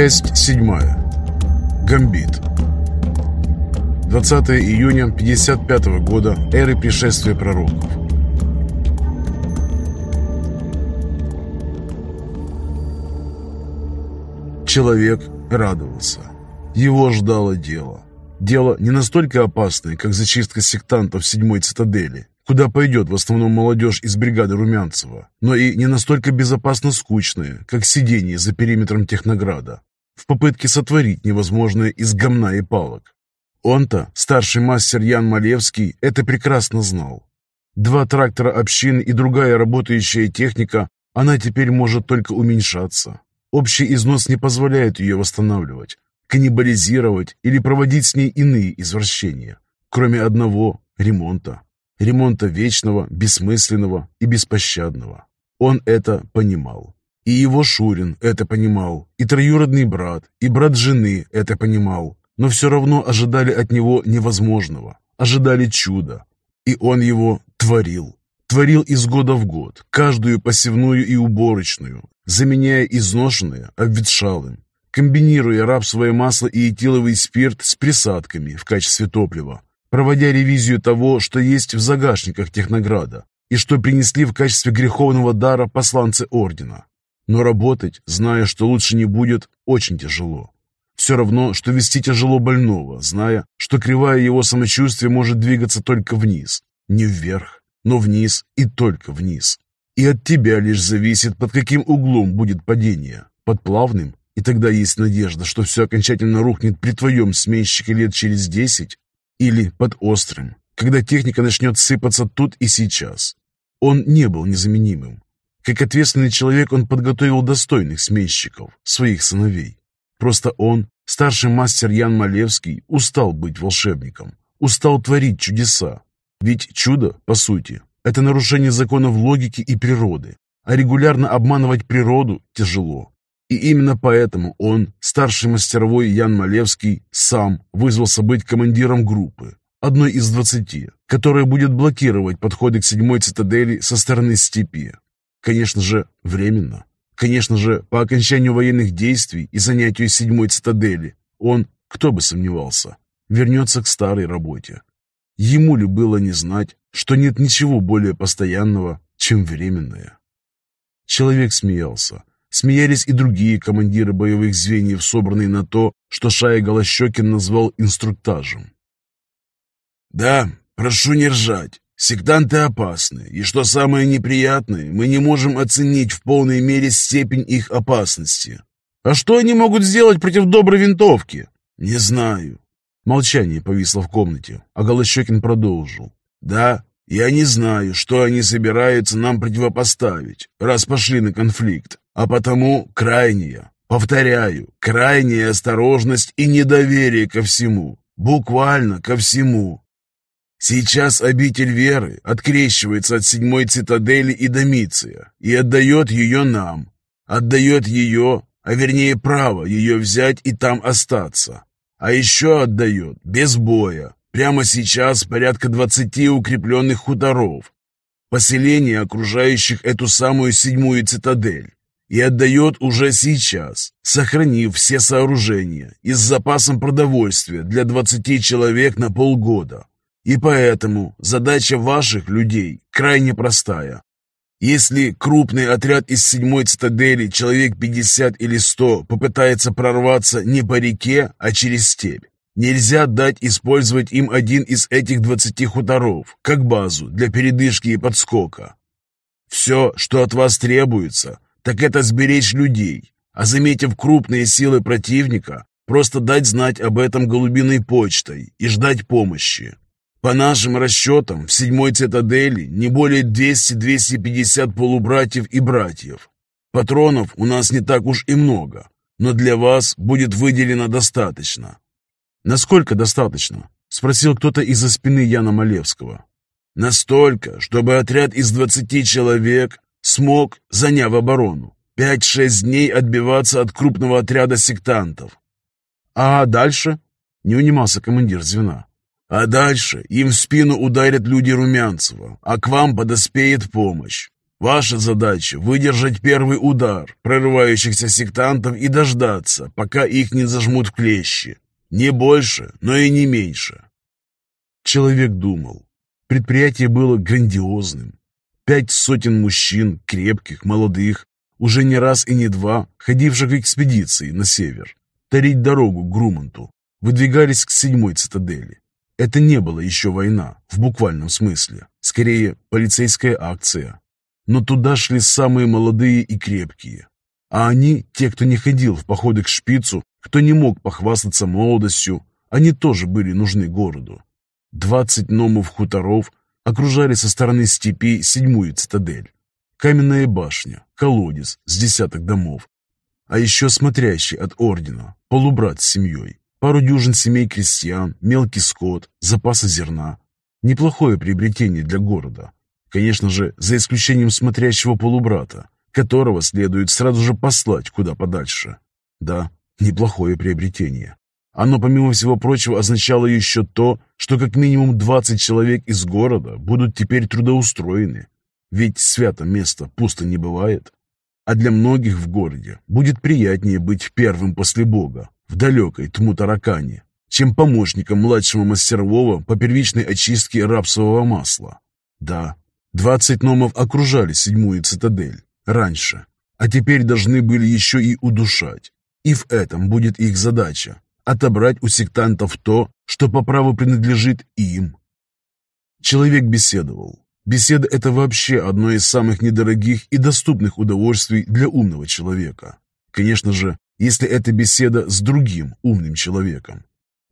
Часть 7. Гамбит. 20 июня 55 года эры пришествия пророков. Человек радовался. Его ждало дело. Дело не настолько опасное, как зачистка сектантов седьмой цитадели, куда пойдет в основном молодежь из бригады Румянцева, но и не настолько безопасно скучное, как сидение за периметром Технограда, в попытке сотворить невозможное из гомна и палок. Он-то, старший мастер Ян Малевский, это прекрасно знал. Два трактора общин и другая работающая техника, она теперь может только уменьшаться. Общий износ не позволяет ее восстанавливать, каннибализировать или проводить с ней иные извращения, кроме одного – ремонта. Ремонта вечного, бессмысленного и беспощадного. Он это понимал. И его Шурин это понимал, и троюродный брат, и брат жены это понимал, но все равно ожидали от него невозможного, ожидали чуда. И он его творил. Творил из года в год, каждую посевную и уборочную, заменяя изношенное обветшалым, комбинируя рапсовое масло и этиловый спирт с присадками в качестве топлива, проводя ревизию того, что есть в загашниках Технограда и что принесли в качестве греховного дара посланцы Ордена. Но работать, зная, что лучше не будет, очень тяжело. Все равно, что вести тяжело больного, зная, что кривая его самочувствие может двигаться только вниз, не вверх, но вниз и только вниз. И от тебя лишь зависит, под каким углом будет падение, под плавным, и тогда есть надежда, что все окончательно рухнет при твоем сменщике лет через десять, или под острым, когда техника начнет сыпаться тут и сейчас. Он не был незаменимым. Как ответственный человек он подготовил достойных сменщиков, своих сыновей. Просто он, старший мастер Ян Малевский, устал быть волшебником, устал творить чудеса. Ведь чудо, по сути, это нарушение законов логики и природы, а регулярно обманывать природу тяжело. И именно поэтому он, старший мастеровой Ян Малевский, сам вызвался быть командиром группы, одной из двадцати, которая будет блокировать подходы к седьмой цитадели со стороны степи. Конечно же, временно. Конечно же, по окончанию военных действий и занятию седьмой цитадели, он, кто бы сомневался, вернется к старой работе. Ему ли было не знать, что нет ничего более постоянного, чем временное? Человек смеялся, Смеялись и другие командиры боевых звеньев, собранные на то, что Шая Голощекин назвал инструктажем. «Да, прошу не ржать. Сектанты опасны, и что самое неприятное, мы не можем оценить в полной мере степень их опасности. А что они могут сделать против доброй винтовки? Не знаю». Молчание повисло в комнате, а Голощекин продолжил. «Да, я не знаю, что они собираются нам противопоставить, раз пошли на конфликт. А потому крайняя, повторяю, крайняя осторожность и недоверие ко всему, буквально ко всему. Сейчас обитель веры открещивается от седьмой цитадели и Домиция и отдает ее нам, отдает ее, а вернее право ее взять и там остаться. А еще отдает, без боя, прямо сейчас порядка двадцати укрепленных хуторов, поселений, окружающих эту самую седьмую цитадель и отдает уже сейчас, сохранив все сооружения и с запасом продовольствия для 20 человек на полгода. И поэтому задача ваших людей крайне простая. Если крупный отряд из седьмой цитадели, человек 50 или 100, попытается прорваться не по реке, а через степь, нельзя дать использовать им один из этих 20 хуторов, как базу для передышки и подскока. Все, что от вас требуется – так это сберечь людей, а заметив крупные силы противника, просто дать знать об этом голубиной почтой и ждать помощи. По нашим расчетам, в седьмой цитадели не более 200-250 полубратьев и братьев. Патронов у нас не так уж и много, но для вас будет выделено достаточно. Насколько достаточно? Спросил кто-то из-за спины Яна Малевского. Настолько, чтобы отряд из 20 человек Смог, заняв оборону, пять-шесть дней отбиваться от крупного отряда сектантов. А дальше? Не унимался командир звена. А дальше им в спину ударят люди Румянцева, а к вам подоспеет помощь. Ваша задача — выдержать первый удар прорывающихся сектантов и дождаться, пока их не зажмут клещи. Не больше, но и не меньше. Человек думал. Предприятие было грандиозным. Пять сотен мужчин, крепких, молодых, уже не раз и не два, ходивших в экспедиции на север, тарить дорогу к Груманту, выдвигались к седьмой цитадели. Это не было еще война, в буквальном смысле, скорее полицейская акция. Но туда шли самые молодые и крепкие. А они, те, кто не ходил в походы к шпицу, кто не мог похвастаться молодостью, они тоже были нужны городу. Двадцать номов-хуторов окружали со стороны степи седьмую цитадель. Каменная башня, колодец с десяток домов, а еще смотрящий от ордена, полубрат с семьей, пару дюжин семей крестьян, мелкий скот, запасы зерна. Неплохое приобретение для города. Конечно же, за исключением смотрящего полубрата, которого следует сразу же послать куда подальше. Да, неплохое приобретение. Оно, помимо всего прочего, означало еще то, что как минимум 20 человек из города будут теперь трудоустроены. Ведь свято место пусто не бывает. А для многих в городе будет приятнее быть первым после Бога в далекой Тмутаракане, чем помощником младшего мастерового по первичной очистке рапсового масла. Да, 20 номов окружали седьмую цитадель раньше, а теперь должны были еще и удушать. И в этом будет их задача отобрать у сектантов то, что по праву принадлежит им. Человек беседовал. Беседа – это вообще одно из самых недорогих и доступных удовольствий для умного человека. Конечно же, если это беседа с другим умным человеком.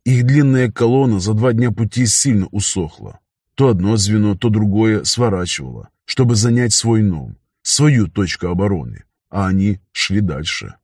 Их длинная колонна за два дня пути сильно усохла. То одно звено, то другое сворачивало, чтобы занять свой ном, свою точку обороны, а они шли дальше.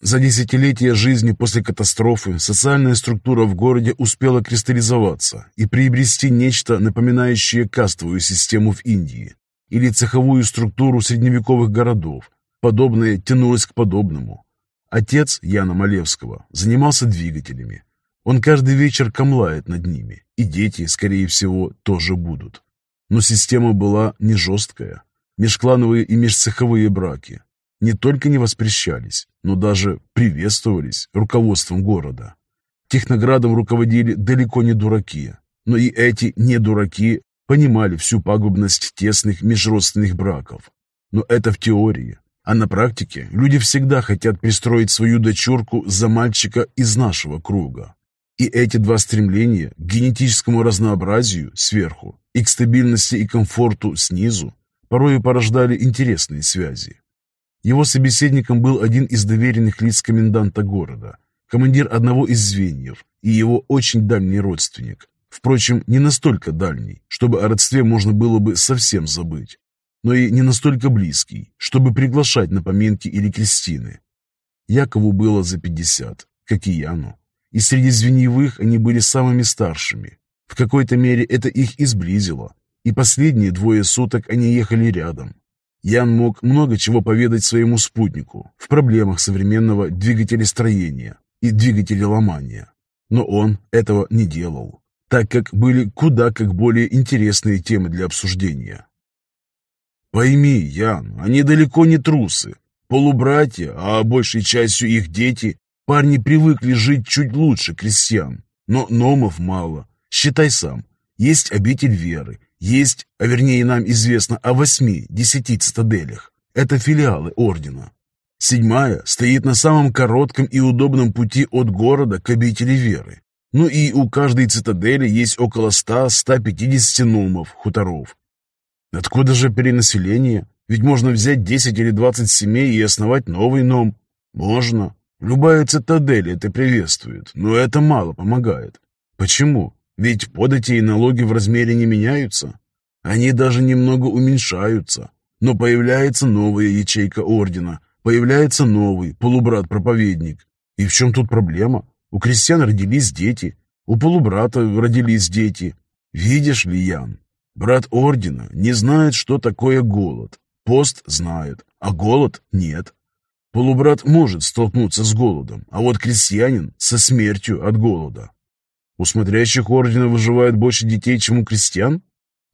За десятилетия жизни после катастрофы социальная структура в городе успела кристаллизоваться и приобрести нечто, напоминающее кастовую систему в Индии или цеховую структуру средневековых городов. Подобное тянулось к подобному. Отец Яна Малевского занимался двигателями. Он каждый вечер камлает над ними, и дети, скорее всего, тоже будут. Но система была не жесткая. Межклановые и межцеховые браки, не только не воспрещались, но даже приветствовались руководством города. Техноградом руководили далеко не дураки, но и эти не дураки понимали всю пагубность тесных межродственных браков. Но это в теории, а на практике люди всегда хотят пристроить свою дочурку за мальчика из нашего круга. И эти два стремления к генетическому разнообразию сверху и к стабильности и комфорту снизу порой порождали интересные связи. Его собеседником был один из доверенных лиц коменданта города, командир одного из звеньев и его очень дальний родственник. Впрочем, не настолько дальний, чтобы о родстве можно было бы совсем забыть, но и не настолько близкий, чтобы приглашать на поминки или крестины. Якову было за пятьдесят, как и Яну, и среди звеньевых они были самыми старшими. В какой-то мере это их изблизило, и последние двое суток они ехали рядом, Ян мог много чего поведать своему спутнику в проблемах современного двигателестроения и двигателеломания. Но он этого не делал, так как были куда как более интересные темы для обсуждения. «Пойми, Ян, они далеко не трусы. Полубратья, а большей частью их дети, парни привыкли жить чуть лучше крестьян. Но номов мало. Считай сам, есть обитель веры, есть, а вернее нам известно о восьми-десяти цитаделях. Это филиалы ордена. Седьмая стоит на самом коротком и удобном пути от города к обители веры. Ну и у каждой цитадели есть около 100-150 номов, хуторов. Откуда же перенаселение? Ведь можно взять 10 или 20 семей и основать новый ном. Можно. Любая цитадель это приветствует, но это мало помогает. Почему? Ведь подати и налоги в размере не меняются. Они даже немного уменьшаются. Но появляется новая ячейка ордена, появляется новый полубрат-проповедник. И в чем тут проблема? У крестьян родились дети, у полубрата родились дети. Видишь ли, Ян, брат ордена не знает, что такое голод. Пост знает, а голод нет. Полубрат может столкнуться с голодом, а вот крестьянин со смертью от голода. У смотрящих ордена выживает больше детей, чем у крестьян?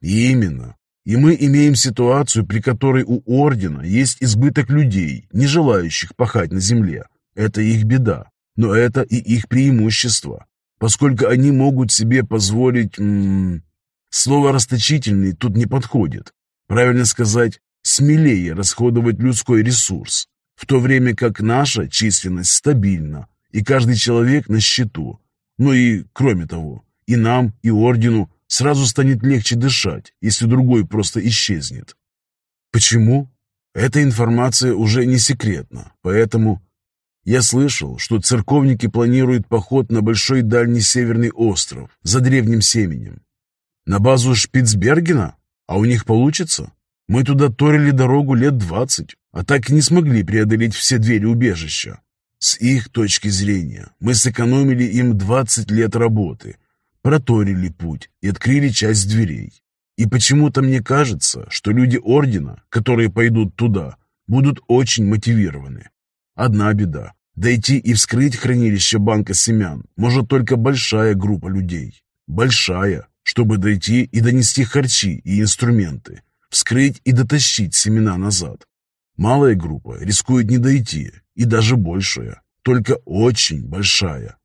Именно. И мы имеем ситуацию, при которой у Ордена есть избыток людей, не желающих пахать на земле. Это их беда, но это и их преимущество, поскольку они могут себе позволить... слово «расточительный» тут не подходит. Правильно сказать, смелее расходовать людской ресурс, в то время как наша численность стабильна, и каждый человек на счету. Ну и, кроме того, и нам, и Ордену сразу станет легче дышать, если другой просто исчезнет. Почему? Эта информация уже не секретна, поэтому я слышал, что церковники планируют поход на большой дальний северный остров за древним семенем. На базу Шпицбергена? А у них получится? Мы туда торили дорогу лет двадцать, а так и не смогли преодолеть все двери убежища. С их точки зрения, мы сэкономили им двадцать лет работы, проторили путь и открыли часть дверей. И почему-то мне кажется, что люди Ордена, которые пойдут туда, будут очень мотивированы. Одна беда. Дойти и вскрыть хранилище банка семян может только большая группа людей. Большая, чтобы дойти и донести харчи и инструменты, вскрыть и дотащить семена назад. Малая группа рискует не дойти, и даже большая, только очень большая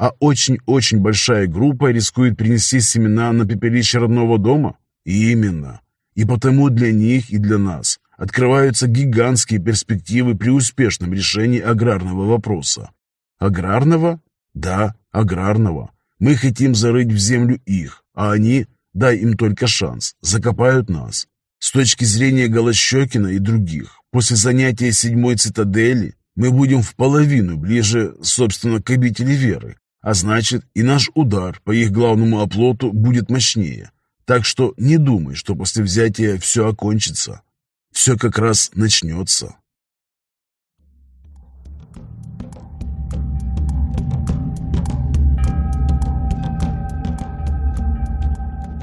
а очень-очень большая группа рискует принести семена на пепелище родного дома? Именно. И потому для них и для нас открываются гигантские перспективы при успешном решении аграрного вопроса. Аграрного? Да, аграрного. Мы хотим зарыть в землю их, а они, дай им только шанс, закопают нас. С точки зрения Голощекина и других, после занятия седьмой цитадели мы будем в половину ближе, собственно, к обители веры, а значит, и наш удар по их главному оплоту будет мощнее. Так что не думай, что после взятия все окончится. Все как раз начнется.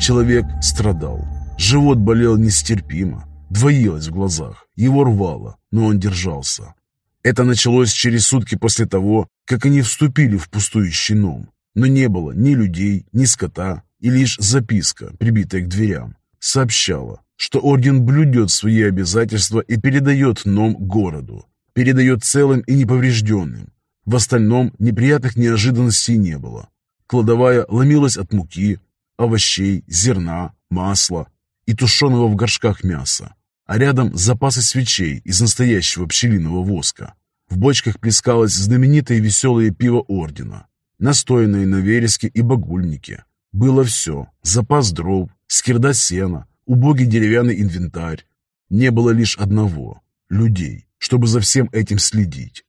Человек страдал. Живот болел нестерпимо, двоилось в глазах, его рвало, но он держался. Это началось через сутки после того, как они вступили в пустующий ном. Но не было ни людей, ни скота, и лишь записка, прибитая к дверям, сообщала, что орден блюдет свои обязательства и передает ном городу, передает целым и неповрежденным. В остальном неприятных неожиданностей не было. Кладовая ломилась от муки, овощей, зерна, масла и тушеного в горшках мяса а рядом запасы свечей из настоящего пчелиного воска. В бочках плескалось знаменитое веселое пиво Ордена, настоянное на вереске и багульнике. Было все – запас дров, скирда сена, убогий деревянный инвентарь. Не было лишь одного – людей, чтобы за всем этим следить.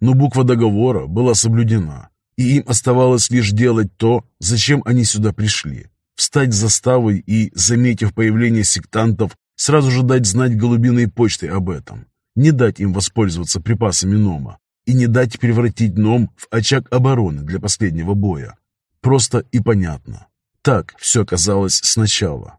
Но буква договора была соблюдена, и им оставалось лишь делать то, зачем они сюда пришли – встать заставой и, заметив появление сектантов, Сразу же дать знать голубиной почтой об этом. Не дать им воспользоваться припасами Нома. И не дать превратить Ном в очаг обороны для последнего боя. Просто и понятно. Так все казалось сначала.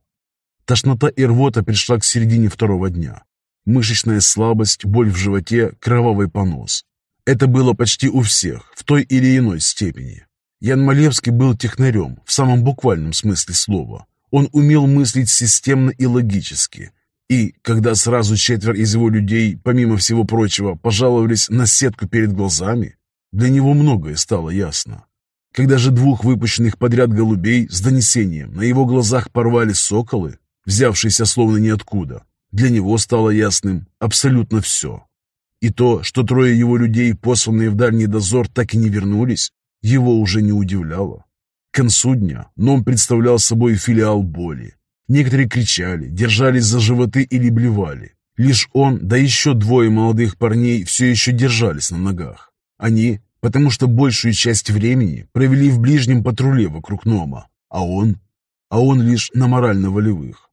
Тошнота и рвота пришла к середине второго дня. Мышечная слабость, боль в животе, кровавый понос. Это было почти у всех, в той или иной степени. Ян Малевский был технарем, в самом буквальном смысле слова. Он умел мыслить системно и логически. И, когда сразу четверо из его людей, помимо всего прочего, пожаловались на сетку перед глазами, для него многое стало ясно. Когда же двух выпущенных подряд голубей с донесением на его глазах порвали соколы, взявшиеся словно ниоткуда, для него стало ясным абсолютно все. И то, что трое его людей, посланные в дальний дозор, так и не вернулись, его уже не удивляло. К концу дня Ном представлял собой филиал боли. Некоторые кричали, держались за животы или блевали. Лишь он, да еще двое молодых парней все еще держались на ногах. Они, потому что большую часть времени провели в ближнем патруле вокруг Нома, а он, а он лишь на морально-волевых.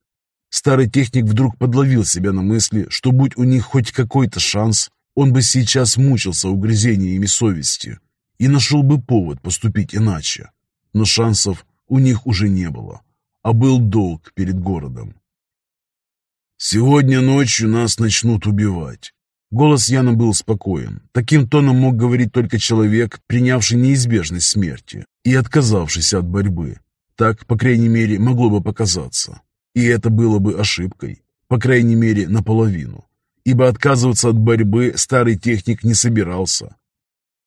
Старый техник вдруг подловил себя на мысли, что будь у них хоть какой-то шанс, он бы сейчас мучился угрызениями совести и нашел бы повод поступить иначе но шансов у них уже не было, а был долг перед городом. «Сегодня ночью нас начнут убивать». Голос Яна был спокоен. Таким тоном мог говорить только человек, принявший неизбежность смерти и отказавшийся от борьбы. Так, по крайней мере, могло бы показаться. И это было бы ошибкой, по крайней мере, наполовину, ибо отказываться от борьбы старый техник не собирался.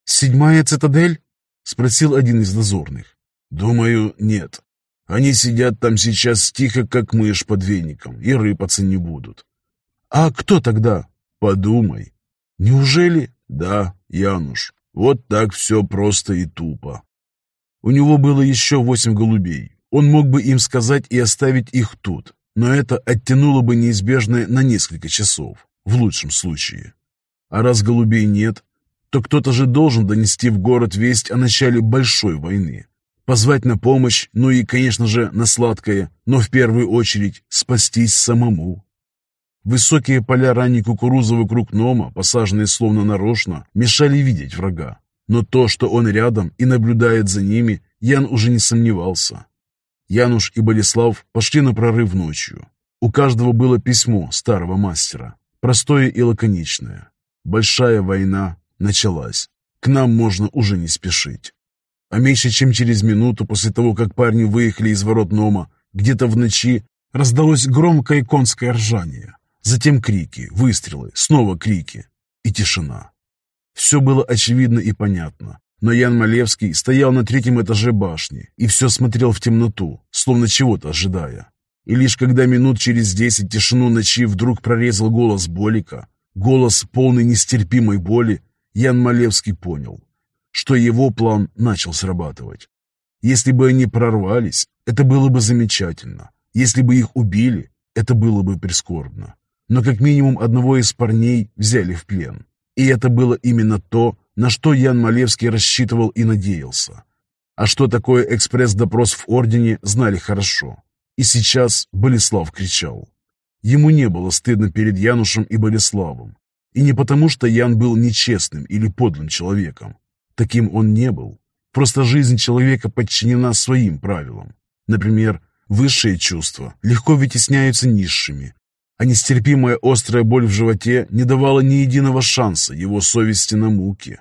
«Седьмая цитадель?» — спросил один из дозорных. «Думаю, нет. Они сидят там сейчас тихо, как мышь под веником, и рыпаться не будут». «А кто тогда?» «Подумай». «Неужели?» «Да, Януш, вот так все просто и тупо». У него было еще восемь голубей. Он мог бы им сказать и оставить их тут, но это оттянуло бы неизбежное на несколько часов, в лучшем случае. А раз голубей нет, то кто-то же должен донести в город весть о начале большой войны. Позвать на помощь, ну и, конечно же, на сладкое, но в первую очередь спастись самому. Высокие поля ранней кукурузы вокруг Нома, посаженные словно нарочно, мешали видеть врага. Но то, что он рядом и наблюдает за ними, Ян уже не сомневался. Януш и Болеслав пошли на прорыв ночью. У каждого было письмо старого мастера, простое и лаконичное. Большая война началась. К нам можно уже не спешить. А меньше чем через минуту после того, как парни выехали из ворот Нома, где-то в ночи раздалось громкое конское ржание. Затем крики, выстрелы, снова крики и тишина. Все было очевидно и понятно, но Ян Малевский стоял на третьем этаже башни и все смотрел в темноту, словно чего-то ожидая. И лишь когда минут через десять тишину ночи вдруг прорезал голос Болика, голос полный нестерпимой боли, Ян Малевский понял, что его план начал срабатывать. Если бы они прорвались, это было бы замечательно. Если бы их убили, это было бы прискорбно но как минимум одного из парней взяли в плен. И это было именно то, на что Ян Малевский рассчитывал и надеялся. А что такое экспресс-допрос в Ордене, знали хорошо. И сейчас Болеслав кричал. Ему не было стыдно перед Янушем и Болеславом. И не потому, что Ян был нечестным или подлым человеком. Таким он не был. Просто жизнь человека подчинена своим правилам. Например, высшие чувства легко вытесняются низшими, а нестерпимая острая боль в животе не давала ни единого шанса его совести на муки.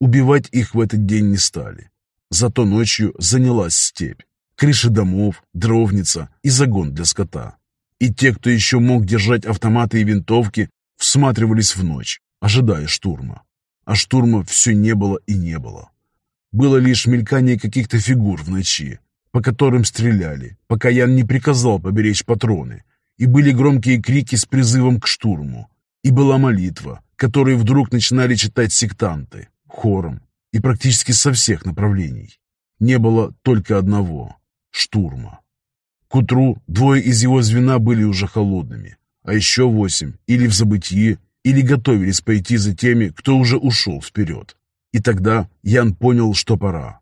Убивать их в этот день не стали. Зато ночью занялась степь, крыши домов, дровница и загон для скота. И те, кто еще мог держать автоматы и винтовки, всматривались в ночь, ожидая штурма. А штурма все не было и не было. Было лишь мелькание каких-то фигур в ночи, по которым стреляли, пока Ян не приказал поберечь патроны, и были громкие крики с призывом к штурму, и была молитва, которую вдруг начинали читать сектанты, хором, и практически со всех направлений. Не было только одного — штурма. К утру двое из его звена были уже холодными, а еще восемь или в забытии, или готовились пойти за теми, кто уже ушел вперед. И тогда Ян понял, что пора.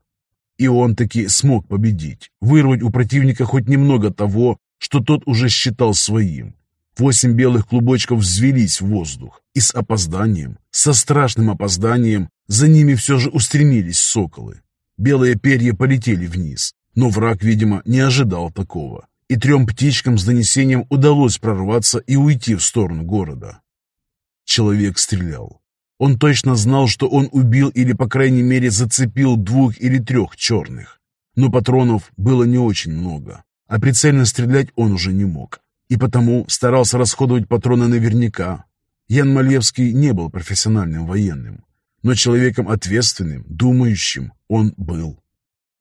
И он таки смог победить, вырвать у противника хоть немного того, что тот уже считал своим. Восемь белых клубочков взвелись в воздух, и с опозданием, со страшным опозданием, за ними все же устремились соколы. Белые перья полетели вниз, но враг, видимо, не ожидал такого, и трем птичкам с донесением удалось прорваться и уйти в сторону города. Человек стрелял. Он точно знал, что он убил или, по крайней мере, зацепил двух или трех черных. Но патронов было не очень много а прицельно стрелять он уже не мог, и потому старался расходовать патроны наверняка. Ян Малевский не был профессиональным военным, но человеком ответственным, думающим он был.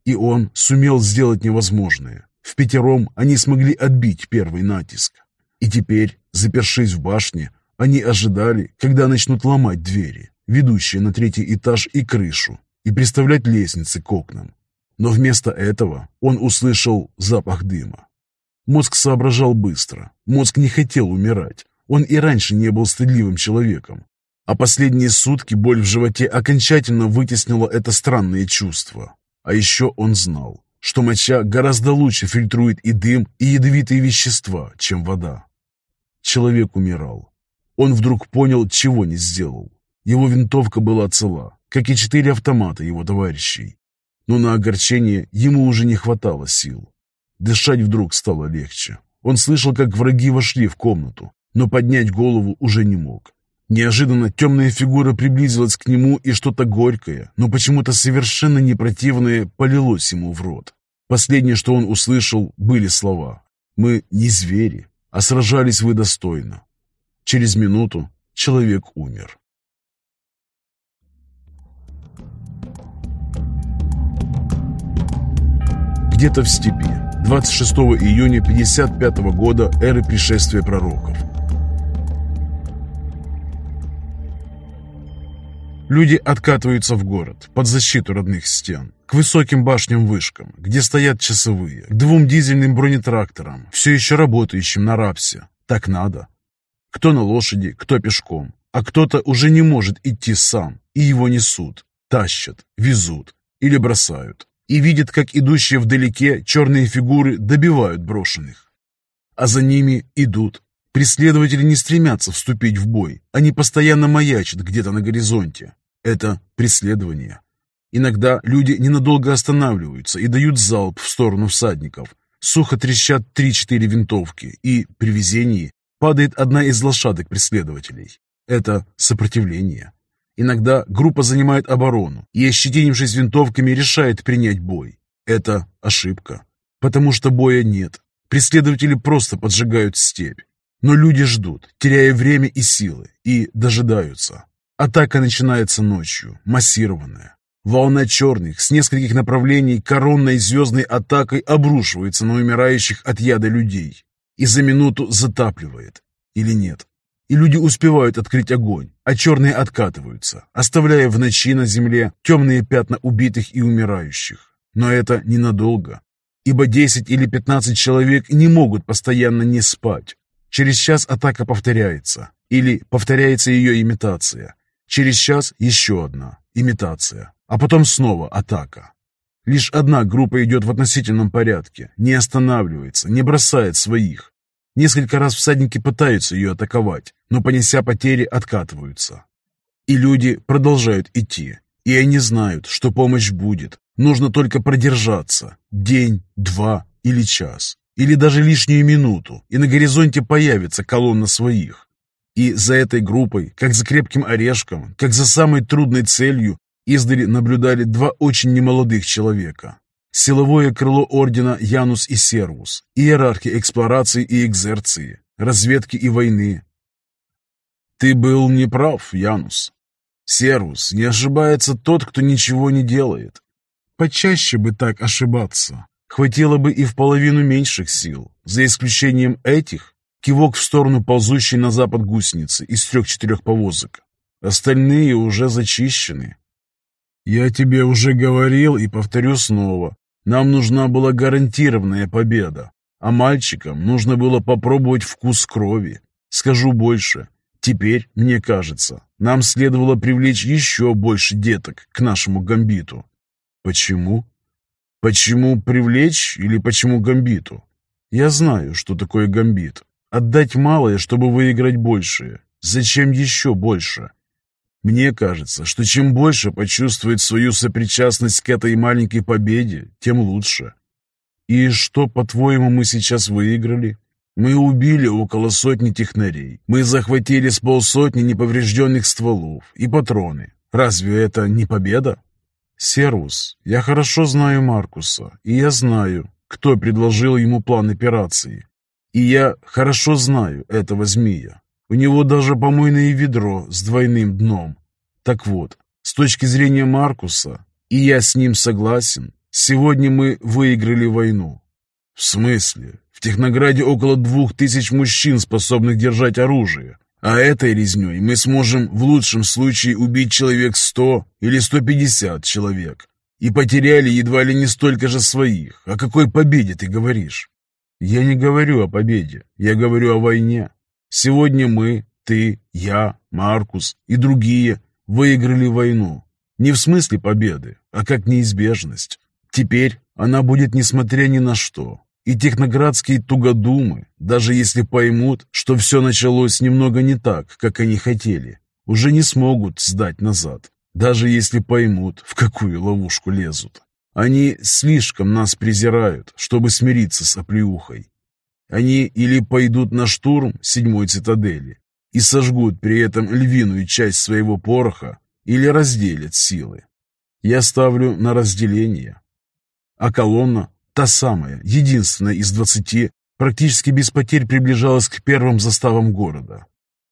И он сумел сделать невозможное. В пятером они смогли отбить первый натиск. И теперь, запершись в башне, они ожидали, когда начнут ломать двери, ведущие на третий этаж и крышу, и приставлять лестницы к окнам. Но вместо этого он услышал запах дыма. Мозг соображал быстро. Мозг не хотел умирать. Он и раньше не был стыдливым человеком. А последние сутки боль в животе окончательно вытеснила это странное чувство. А еще он знал, что моча гораздо лучше фильтрует и дым, и ядовитые вещества, чем вода. Человек умирал. Он вдруг понял, чего не сделал. Его винтовка была цела, как и четыре автомата его товарищей но на огорчение ему уже не хватало сил. Дышать вдруг стало легче. Он слышал, как враги вошли в комнату, но поднять голову уже не мог. Неожиданно темная фигура приблизилась к нему, и что-то горькое, но почему-то совершенно не противное, полилось ему в рот. Последнее, что он услышал, были слова. Мы не звери, а сражались вы достойно. Через минуту человек умер. Где-то в степи, 26 июня 55 года эры пришествия пророков. Люди откатываются в город, под защиту родных стен, к высоким башням-вышкам, где стоят часовые, к двум дизельным бронетракторам, все еще работающим на рапсе. Так надо. Кто на лошади, кто пешком, а кто-то уже не может идти сам, и его несут, тащат, везут или бросают, и видит, как идущие вдалеке черные фигуры добивают брошенных. А за ними идут. Преследователи не стремятся вступить в бой, они постоянно маячат где-то на горизонте, это преследование. Иногда люди ненадолго останавливаются и дают залп в сторону всадников. Сухо трещат 3-4 винтовки, и при везении падает одна из лошадок преследователей. Это сопротивление. Иногда группа занимает оборону и, ощетинившись винтовками, решает принять бой. Это ошибка, потому что боя нет. Преследователи просто поджигают степь. Но люди ждут, теряя время и силы, и дожидаются. Атака начинается ночью, массированная. Волна черных с нескольких направлений коронной звездной атакой обрушивается на умирающих от яда людей и за минуту затапливает. Или нет? И люди успевают открыть огонь, а черные откатываются, оставляя в ночи на земле темные пятна убитых и умирающих. Но это ненадолго, ибо 10 или 15 человек не могут постоянно не спать. Через час атака повторяется, или повторяется ее имитация, Через час еще одна, имитация, а потом снова атака. Лишь одна группа идет в относительном порядке, не останавливается, не бросает своих. Несколько раз всадники пытаются ее атаковать, но, понеся потери, откатываются. И люди продолжают идти, и они знают, что помощь будет. Нужно только продержаться. День, два или час. Или даже лишнюю минуту, и на горизонте появится колонна своих. И за этой группой, как за крепким орешком, как за самой трудной целью, издали наблюдали два очень немолодых человека. Силовое крыло ордена Янус и Сервус, иерархи эксплорации и экзерции, разведки и войны. Ты был неправ, Янус. Сервус, не ошибается тот, кто ничего не делает. Почаще бы так ошибаться. Хватило бы и в половину меньших сил, за исключением этих, Кивок в сторону ползущей на запад гусеницы из трех-четырех повозок. Остальные уже зачищены. Я тебе уже говорил и повторю снова. Нам нужна была гарантированная победа, а мальчикам нужно было попробовать вкус крови. Скажу больше. Теперь, мне кажется, нам следовало привлечь еще больше деток к нашему гамбиту. Почему? Почему привлечь или почему гамбиту? Я знаю, что такое гамбит. Отдать малое, чтобы выиграть большее. Зачем еще больше? Мне кажется, что чем больше почувствует свою сопричастность к этой маленькой победе, тем лучше. И что, по-твоему, мы сейчас выиграли? Мы убили около сотни технарей. Мы захватили с полсотни неповрежденных стволов и патроны. Разве это не победа? Сервус, я хорошо знаю Маркуса, и я знаю, кто предложил ему план операции. И я хорошо знаю этого змея. У него даже помойное ведро с двойным дном. Так вот, с точки зрения Маркуса, и я с ним согласен, сегодня мы выиграли войну. В смысле? В Технограде около двух тысяч мужчин, способных держать оружие. А этой резней мы сможем в лучшем случае убить человек сто или сто пятьдесят человек. И потеряли едва ли не столько же своих. О какой победе ты говоришь? Я не говорю о победе, я говорю о войне. Сегодня мы, ты, я, Маркус и другие выиграли войну. Не в смысле победы, а как неизбежность. Теперь она будет несмотря ни на что. И техноградские тугодумы, даже если поймут, что все началось немного не так, как они хотели, уже не смогут сдать назад, даже если поймут, в какую ловушку лезут. Они слишком нас презирают, чтобы смириться с оплеухой. Они или пойдут на штурм седьмой цитадели и сожгут при этом львиную часть своего пороха, или разделят силы. Я ставлю на разделение. А колонна, та самая, единственная из двадцати, практически без потерь приближалась к первым заставам города.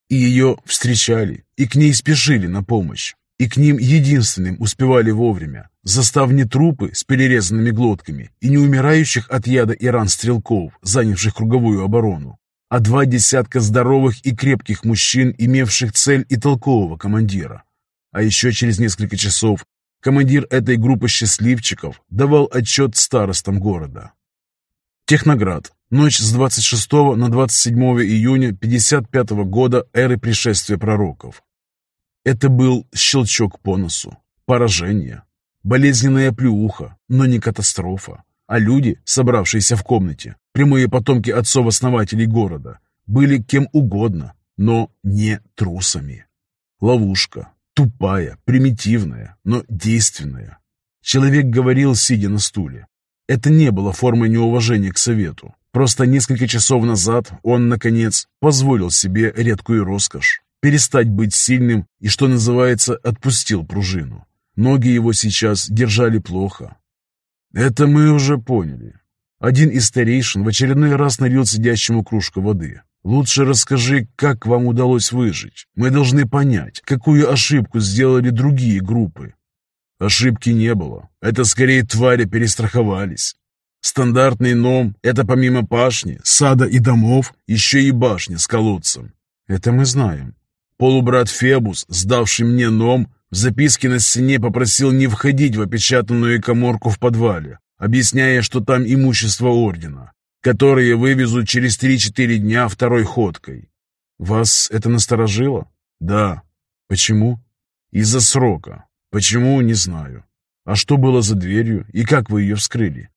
И ее встречали, и к ней спешили на помощь, и к ним единственным успевали вовремя, застав не трупы с перерезанными глотками и не умирающих от яда и ран стрелков, занявших круговую оборону, а два десятка здоровых и крепких мужчин, имевших цель и толкового командира. А еще через несколько часов командир этой группы счастливчиков давал отчет старостам города. Техноград. Ночь с 26 на 27 июня 55 года эры пришествия пророков. Это был щелчок по носу, поражение, болезненная плюха, но не катастрофа. А люди, собравшиеся в комнате, прямые потомки отцов-основателей города, были кем угодно, но не трусами. Ловушка. Тупая, примитивная, но действенная. Человек говорил, сидя на стуле. Это не было формой неуважения к совету. Просто несколько часов назад он, наконец, позволил себе редкую роскошь перестать быть сильным и, что называется, отпустил пружину. Ноги его сейчас держали плохо, это мы уже поняли. Один из старейшин в очередной раз налил сидящему кружку воды. Лучше расскажи, как вам удалось выжить. Мы должны понять, какую ошибку сделали другие группы. Ошибки не было. Это скорее твари перестраховались. Стандартный ном – это помимо пашни, сада и домов, еще и башня с колодцем. Это мы знаем. Полубрат Фебус, сдавший мне ном, в записке на стене попросил не входить в опечатанную коморку в подвале, объясняя, что там имущество ордена, которое вывезут через 3-4 дня второй ходкой. Вас это насторожило? Да. Почему? Из-за срока. Почему, не знаю. А что было за дверью и как вы ее вскрыли?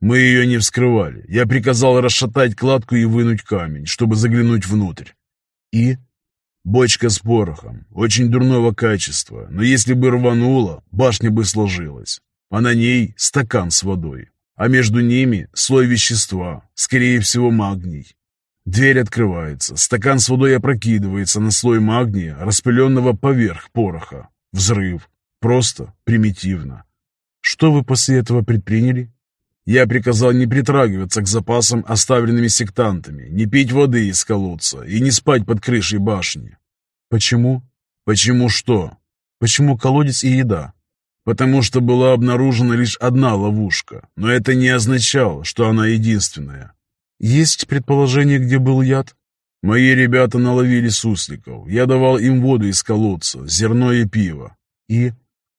Мы ее не вскрывали. Я приказал расшатать кладку и вынуть камень, чтобы заглянуть внутрь. И? Бочка с порохом, очень дурного качества, но если бы рвануло, башня бы сложилась. А на ней стакан с водой, а между ними слой вещества, скорее всего магний. Дверь открывается, стакан с водой опрокидывается на слой магния, распыленного поверх пороха. Взрыв. Просто, примитивно. Что вы после этого предприняли? Я приказал не притрагиваться к запасам, оставленными сектантами, не пить воды из колодца и не спать под крышей башни. Почему? Почему что? Почему колодец и еда? Потому что была обнаружена лишь одна ловушка, но это не означало, что она единственная. Есть предположение, где был яд? Мои ребята наловили сусликов. Я давал им воду из колодца, зерно и пиво. И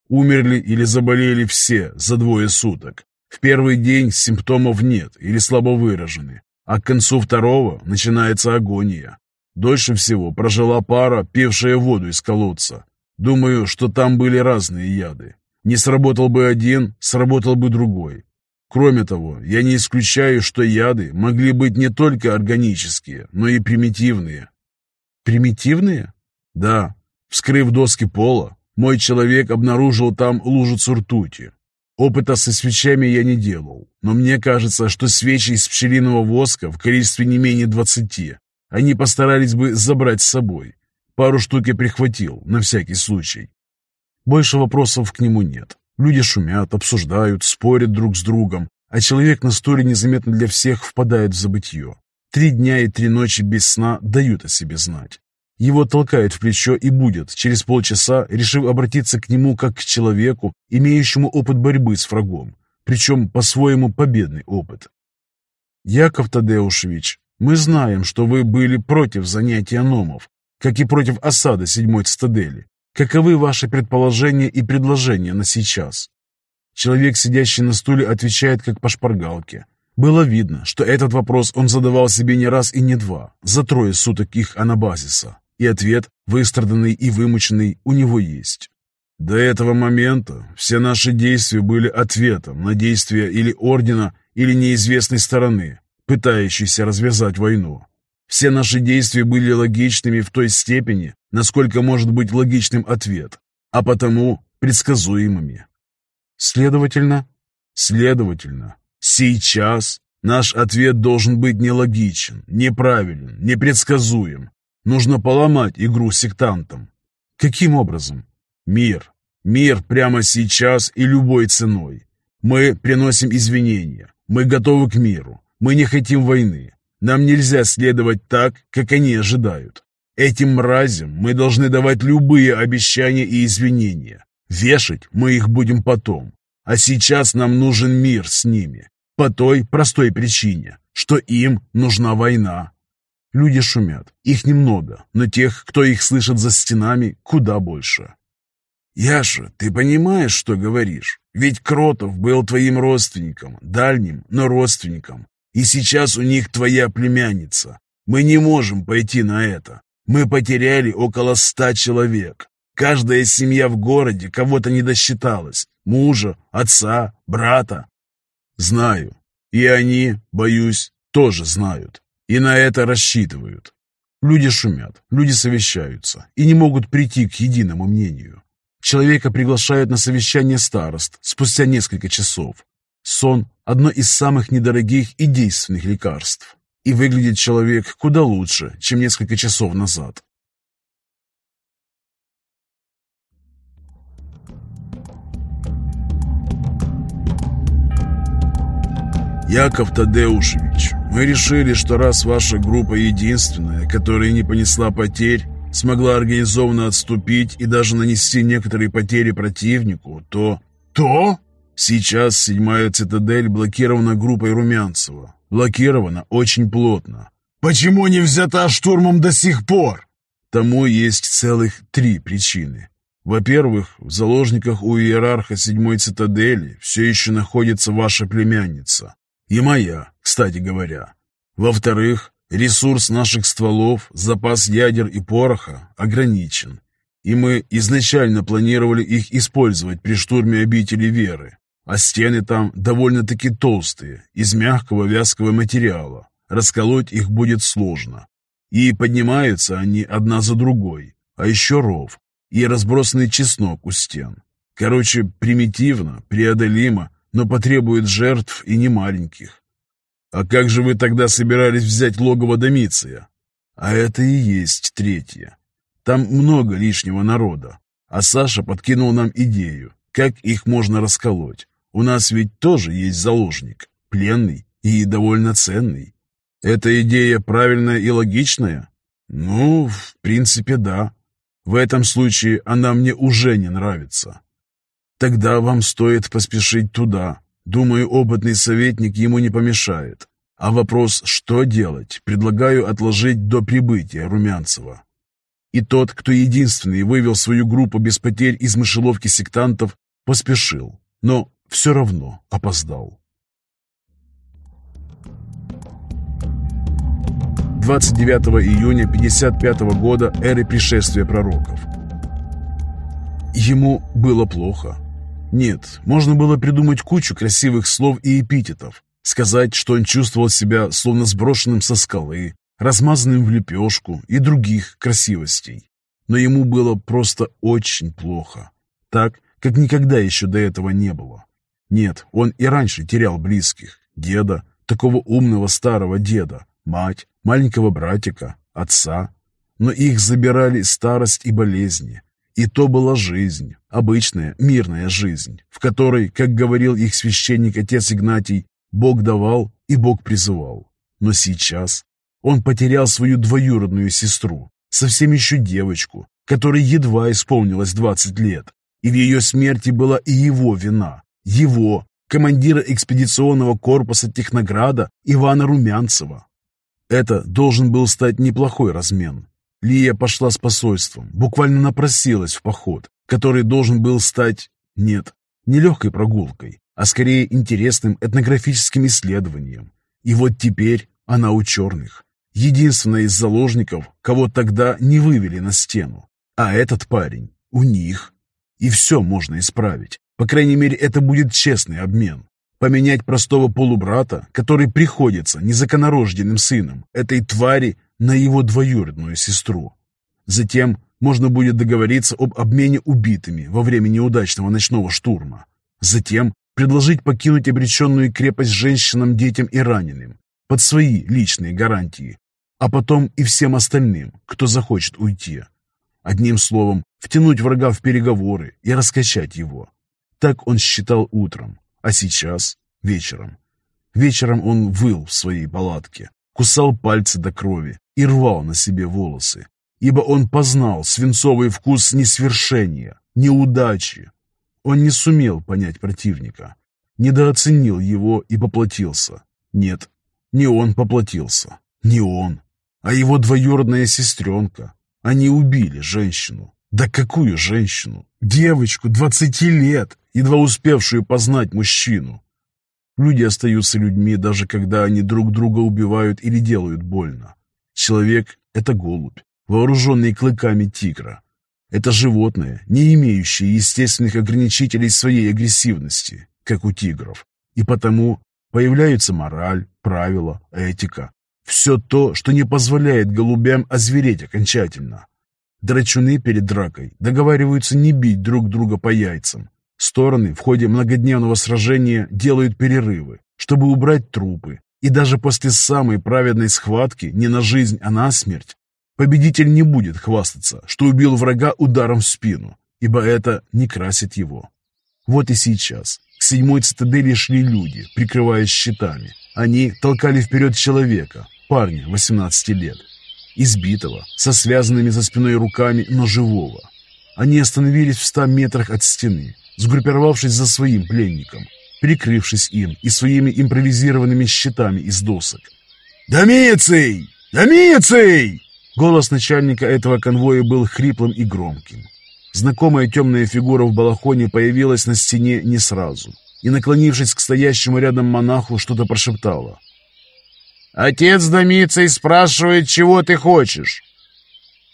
умерли или заболели все за двое суток. В первый день симптомов нет или слабо выражены, а к концу второго начинается агония. Дольше всего прожила пара, пившая воду из колодца. Думаю, что там были разные яды. Не сработал бы один, сработал бы другой. Кроме того, я не исключаю, что яды могли быть не только органические, но и примитивные. Примитивные? Да. Вскрыв доски пола, мой человек обнаружил там лужицу ртути. Опыта со свечами я не делал, но мне кажется, что свечи из пчелиного воска в количестве не менее двадцати. Они постарались бы забрать с собой. Пару штук я прихватил, на всякий случай. Больше вопросов к нему нет. Люди шумят, обсуждают, спорят друг с другом, а человек на стуле незаметно для всех впадает в забытье. Три дня и три ночи без сна дают о себе знать. Его толкают в плечо и будет, через полчаса, решив обратиться к нему как к человеку, имеющему опыт борьбы с врагом, причем по-своему победный опыт. Яков Тадеушевич, мы знаем, что вы были против занятия номов, как и против осады седьмой цитадели. Каковы ваши предположения и предложения на сейчас? Человек, сидящий на стуле, отвечает как по шпаргалке. Было видно, что этот вопрос он задавал себе не раз и не два, за трое суток их анабазиса и ответ, выстраданный и вымученный, у него есть. До этого момента все наши действия были ответом на действия или ордена, или неизвестной стороны, пытающейся развязать войну. Все наши действия были логичными в той степени, насколько может быть логичным ответ, а потому предсказуемыми. Следовательно, следовательно, сейчас наш ответ должен быть нелогичен, неправилен, непредсказуем, Нужно поломать игру сектантам. Каким образом? Мир. Мир прямо сейчас и любой ценой. Мы приносим извинения. Мы готовы к миру. Мы не хотим войны. Нам нельзя следовать так, как они ожидают. Этим мразям мы должны давать любые обещания и извинения. Вешать мы их будем потом. А сейчас нам нужен мир с ними. По той простой причине, что им нужна война. Люди шумят. Их немного, но тех, кто их слышит за стенами, куда больше. «Яша, ты понимаешь, что говоришь? Ведь Кротов был твоим родственником, дальним, но родственником. И сейчас у них твоя племянница. Мы не можем пойти на это. Мы потеряли около ста человек. Каждая семья в городе кого-то не досчиталась. Мужа, отца, брата. Знаю. И они, боюсь, тоже знают. И на это рассчитывают. Люди шумят, люди совещаются и не могут прийти к единому мнению. Человека приглашают на совещание старост спустя несколько часов. Сон – одно из самых недорогих и действенных лекарств. И выглядит человек куда лучше, чем несколько часов назад. Яков Тадеушевич, мы решили, что раз ваша группа единственная, которая не понесла потерь, смогла организованно отступить и даже нанести некоторые потери противнику, то... То? Сейчас седьмая цитадель блокирована группой Румянцева. Блокирована очень плотно. Почему не взята штурмом до сих пор? Тому есть целых три причины. Во-первых, в заложниках у иерарха седьмой цитадели все еще находится ваша племянница. И моя, кстати говоря. Во-вторых, Ресурс наших стволов, запас ядер и пороха ограничен, и мы изначально планировали их использовать при штурме обители Веры, а стены там довольно-таки толстые, из мягкого вязкого материала. Расколоть их будет сложно. И поднимаются они одна за другой, а еще ров и разбросанный чеснок у стен. Короче, примитивно, преодолимо, но потребует жертв и немаленьких. А как же вы тогда собирались взять логово Домиция? А это и есть третье. Там много лишнего народа. А Саша подкинул нам идею, как их можно расколоть. У нас ведь тоже есть заложник, пленный и довольно ценный. Эта идея правильная и логичная? Ну, в принципе, да. В этом случае она мне уже не нравится. Тогда вам стоит поспешить туда, Думаю, опытный советник ему не помешает. А вопрос, что делать, предлагаю отложить до прибытия Румянцева. И тот, кто единственный вывел свою группу без потерь из мышеловки сектантов, поспешил, но все равно опоздал. 29 июня 55 года эры пришествия пророков. Ему было плохо. Нет, можно было придумать кучу красивых слов и эпитетов, сказать, что он чувствовал себя словно сброшенным со скалы, размазанным в лепешку и других красивостей. Но ему было просто очень плохо, так, как никогда еще до этого не было. Нет, он и раньше терял близких, деда, такого умного старого деда, мать, маленького братика, отца. Но их забирали старость и болезни, и то была жизнь, обычная, мирная жизнь, в которой, как говорил их священник отец Игнатий, Бог давал и Бог призывал. Но сейчас он потерял свою двоюродную сестру, совсем еще девочку, которой едва исполнилось 20 лет, и в ее смерти была и его вина, его, командира экспедиционного корпуса Технограда Ивана Румянцева. Это должен был стать неплохой размен, Лия пошла с посольством, буквально напросилась в поход, который должен был стать, нет, не легкой прогулкой, а скорее интересным этнографическим исследованием. И вот теперь она у черных. Единственная из заложников, кого тогда не вывели на стену. А этот парень у них. И все можно исправить. По крайней мере, это будет честный обмен. Поменять простого полубрата, который приходится незаконорожденным сыном этой твари на его двоюродную сестру. Затем можно будет договориться об обмене убитыми во время неудачного ночного штурма. Затем предложить покинуть обреченную крепость женщинам, детям и раненым под свои личные гарантии, а потом и всем остальным, кто захочет уйти. Одним словом, втянуть врага в переговоры и раскачать его. Так он считал утром, а сейчас вечером. Вечером он выл в своей палатке, кусал пальцы до крови и рвал на себе волосы, ибо он познал свинцовый вкус несвершения, неудачи. Он не сумел понять противника, недооценил его и поплатился. Нет, не он поплатился, не он, а его двоюродная сестренка. Они убили женщину. Да какую женщину? Девочку двадцати лет, едва успевшую познать мужчину. Люди остаются людьми, даже когда они друг друга убивают или делают больно. Человек — это голубь, вооруженный клыками тигра. Это животное, не имеющее естественных ограничителей своей агрессивности, как у тигров. И потому появляются мораль, правила, этика. Все то, что не позволяет голубям озвереть окончательно. Драчуны перед дракой договариваются не бить друг друга по яйцам. Стороны в ходе многодневного сражения делают перерывы, чтобы убрать трупы. И даже после самой праведной схватки, не на жизнь, а на смерть, победитель не будет хвастаться, что убил врага ударом в спину, ибо это не красит его. Вот и сейчас к седьмой цитадели шли люди, прикрываясь щитами. Они толкали вперед человека, парня 18 лет, избитого, со связанными за спиной руками, но живого. Они остановились в ста метрах от стены, сгруппировавшись за своим пленником, прикрывшись им и своими импровизированными щитами из досок. «Домицей! Домицей!» Голос начальника этого конвоя был хриплым и громким. Знакомая темная фигура в балахоне появилась на стене не сразу и, наклонившись к стоящему рядом монаху, что-то прошептала. Отец Домицей спрашивает, чего ты хочешь.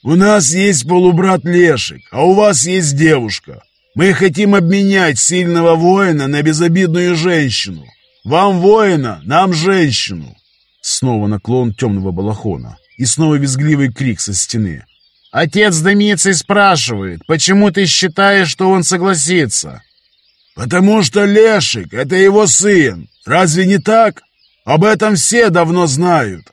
У нас есть полубрат Лешик, а у вас есть девушка. Мы хотим обменять сильного воина на безобидную женщину. Вам воина, нам женщину. Снова наклон темного балахона и снова визгливый крик со стены. Отец Домицей спрашивает, почему ты считаешь, что он согласится? Потому что Лешик — это его сын. Разве не так? Об этом все давно знают.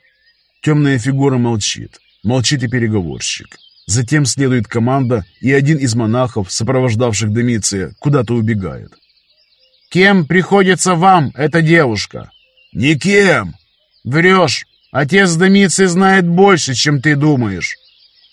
Темная фигура молчит. Молчит и переговорщик. Затем следует команда, и один из монахов, сопровождавших Домиция, куда-то убегает. «Кем приходится вам эта девушка?» «Никем!» «Врешь! Отец Домиций знает больше, чем ты думаешь!»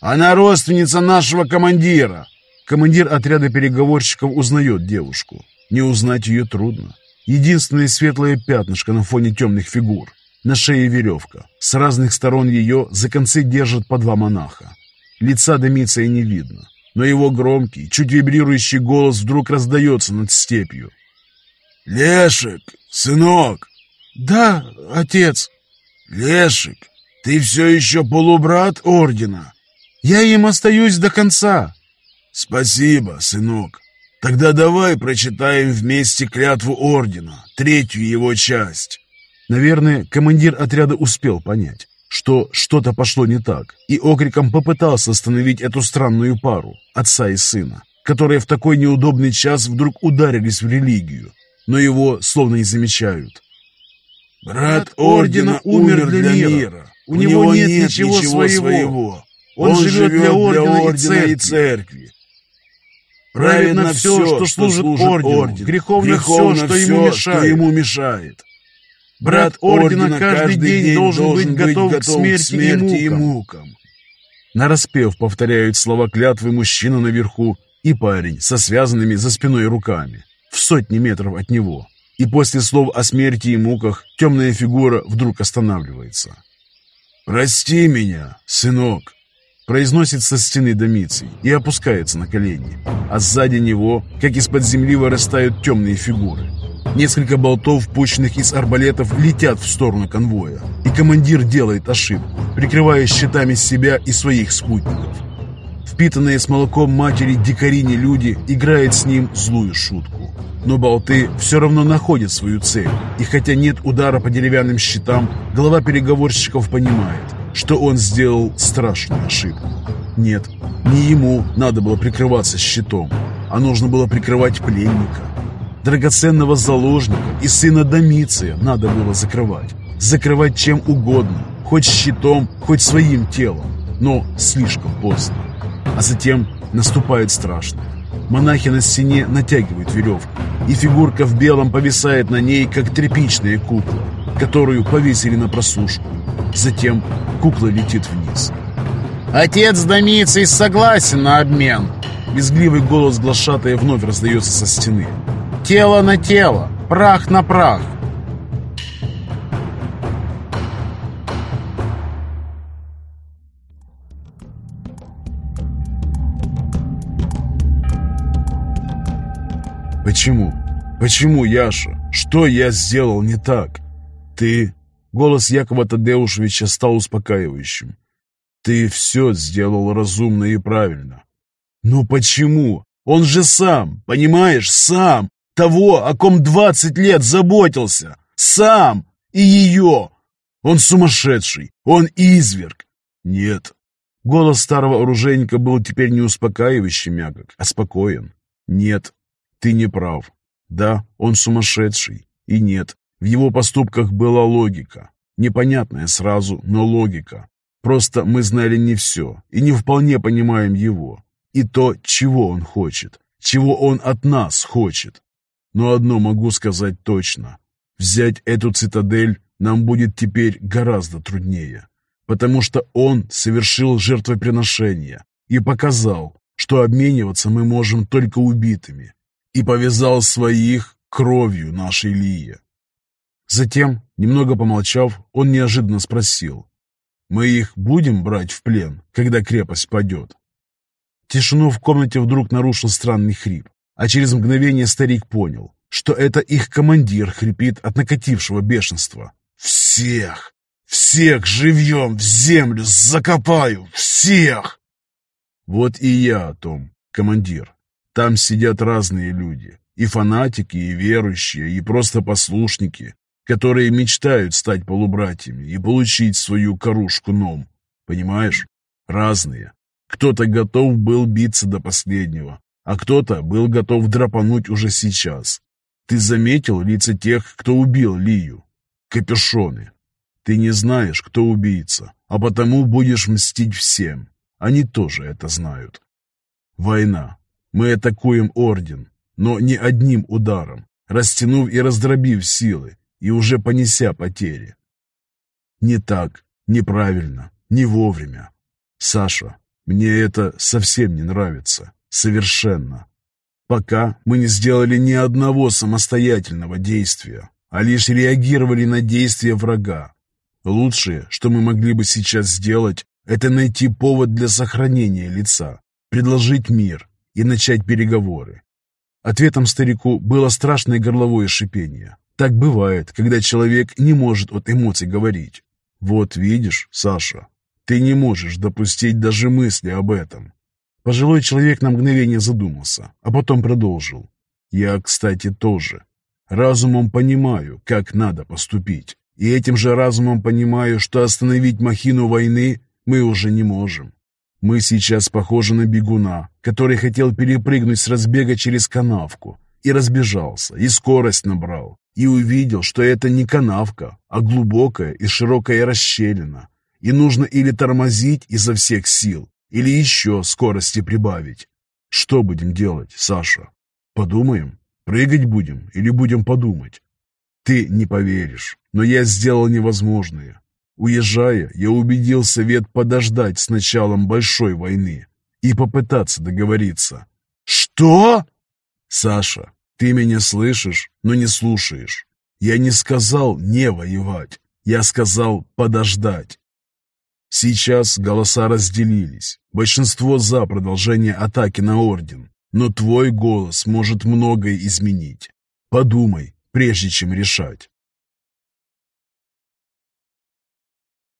«Она родственница нашего командира!» Командир отряда переговорщиков узнает девушку. Не узнать ее трудно. Единственное светлое пятнышко на фоне темных фигур. На шее веревка. С разных сторон ее за концы держат по два монаха. Лица Домиция не видно, но его громкий, чуть вибрирующий голос вдруг раздается над степью. «Лешик, сынок!» «Да, отец!» «Лешик, ты все еще полубрат ордена?» «Я им остаюсь до конца!» «Спасибо, сынок!» Тогда давай прочитаем вместе клятву ордена, третью его часть. Наверное, командир отряда успел понять, что что-то пошло не так, и окриком попытался остановить эту странную пару, отца и сына, которые в такой неудобный час вдруг ударились в религию, но его словно не замечают. «Брат ордена умер для мира. У, У него нет, нет ничего, ничего своего. Он, Он живет для ордена, ордена и церкви. И церкви. Праведно все, что служит ордену, орден. греховно, греховно все, что, все ему, мешает. что ему мешает. Брат ордена каждый день должен быть готов к смерти, и мукам. Нараспев повторяют слова клятвы мужчина наверху и парень со связанными за спиной руками, в сотни метров от него. И после слов о смерти и муках темная фигура вдруг останавливается. «Прости меня, сынок!» произносит со стены Домиций и опускается на колени. А сзади него, как из-под земли, вырастают темные фигуры. Несколько болтов, пущенных из арбалетов, летят в сторону конвоя. И командир делает ошибку, прикрывая щитами себя и своих спутников. Впитанные с молоком матери дикарине люди играют с ним злую шутку. Но болты все равно находят свою цель. И хотя нет удара по деревянным щитам, голова переговорщиков понимает, что он сделал страшную ошибку. Нет, не ему надо было прикрываться щитом, а нужно было прикрывать пленника. Драгоценного заложника и сына Домиция надо было закрывать. Закрывать чем угодно, хоть щитом, хоть своим телом, но слишком поздно. А затем наступает страшное. Монахи на стене натягивают веревку, и фигурка в белом повисает на ней, как тряпичная кукла, которую повесили на просушку. Затем кукла летит вниз. «Отец Домицей согласен на обмен!» Визгливый голос глашатая вновь раздается со стены. «Тело на тело, прах на прах!» Почему? Почему, Яша? Что я сделал не так? Ты... Голос Якова Тадеушевича стал успокаивающим. Ты все сделал разумно и правильно. Но почему? Он же сам, понимаешь, сам. Того, о ком двадцать лет заботился. Сам. И ее. Он сумасшедший. Он изверг. Нет. Голос старого оружейника был теперь не успокаивающий мягок, а спокоен. Нет, ты не прав. Да, он сумасшедший. И нет, в его поступках была логика. Непонятная сразу, но логика. Просто мы знали не все и не вполне понимаем его. И то, чего он хочет, чего он от нас хочет. Но одно могу сказать точно. Взять эту цитадель нам будет теперь гораздо труднее, потому что он совершил жертвоприношение и показал, что обмениваться мы можем только убитыми, и повязал своих кровью нашей Лии. Затем, немного помолчав, он неожиданно спросил, «Мы их будем брать в плен, когда крепость падет?» Тишину в комнате вдруг нарушил странный хрип, а через мгновение старик понял, что это их командир хрипит от накатившего бешенства. «Всех! Всех живьем в землю закопаю! Всех!» Вот и я о том, командир. Там сидят разные люди, и фанатики, и верующие, и просто послушники, которые мечтают стать полубратьями и получить свою корушку ном. Понимаешь? Разные. Кто-то готов был биться до последнего, а кто-то был готов драпануть уже сейчас. Ты заметил лица тех, кто убил Лию? Капюшоны. Ты не знаешь, кто убийца, а потому будешь мстить всем. Они тоже это знают. Война. Мы атакуем Орден, но не одним ударом, растянув и раздробив силы, и уже понеся потери. Не так, неправильно, не вовремя. Саша, мне это совсем не нравится. Совершенно. Пока мы не сделали ни одного самостоятельного действия, а лишь реагировали на действия врага. Лучшее, что мы могли бы сейчас сделать, это найти повод для сохранения лица, предложить мир и начать переговоры. Ответом старику было страшное горловое шипение. Так бывает, когда человек не может от эмоций говорить. Вот видишь, Саша, ты не можешь допустить даже мысли об этом. Пожилой человек на мгновение задумался, а потом продолжил. Я, кстати, тоже. Разумом понимаю, как надо поступить. И этим же разумом понимаю, что остановить махину войны мы уже не можем. Мы сейчас похожи на бегуна, который хотел перепрыгнуть с разбега через канавку, и разбежался, и скорость набрал, и увидел, что это не канавка, а глубокая и широкая расщелина, и нужно или тормозить изо всех сил, или еще скорости прибавить. Что будем делать, Саша? Подумаем? Прыгать будем или будем подумать? Ты не поверишь, но я сделал невозможное. Уезжая, я убедил Совет подождать с началом большой войны и попытаться договориться. Что? Саша, ты меня слышишь, но не слушаешь. Я не сказал не воевать, я сказал подождать. Сейчас голоса разделились. Большинство за продолжение атаки на Орден. Но твой голос может многое изменить. Подумай, прежде чем решать.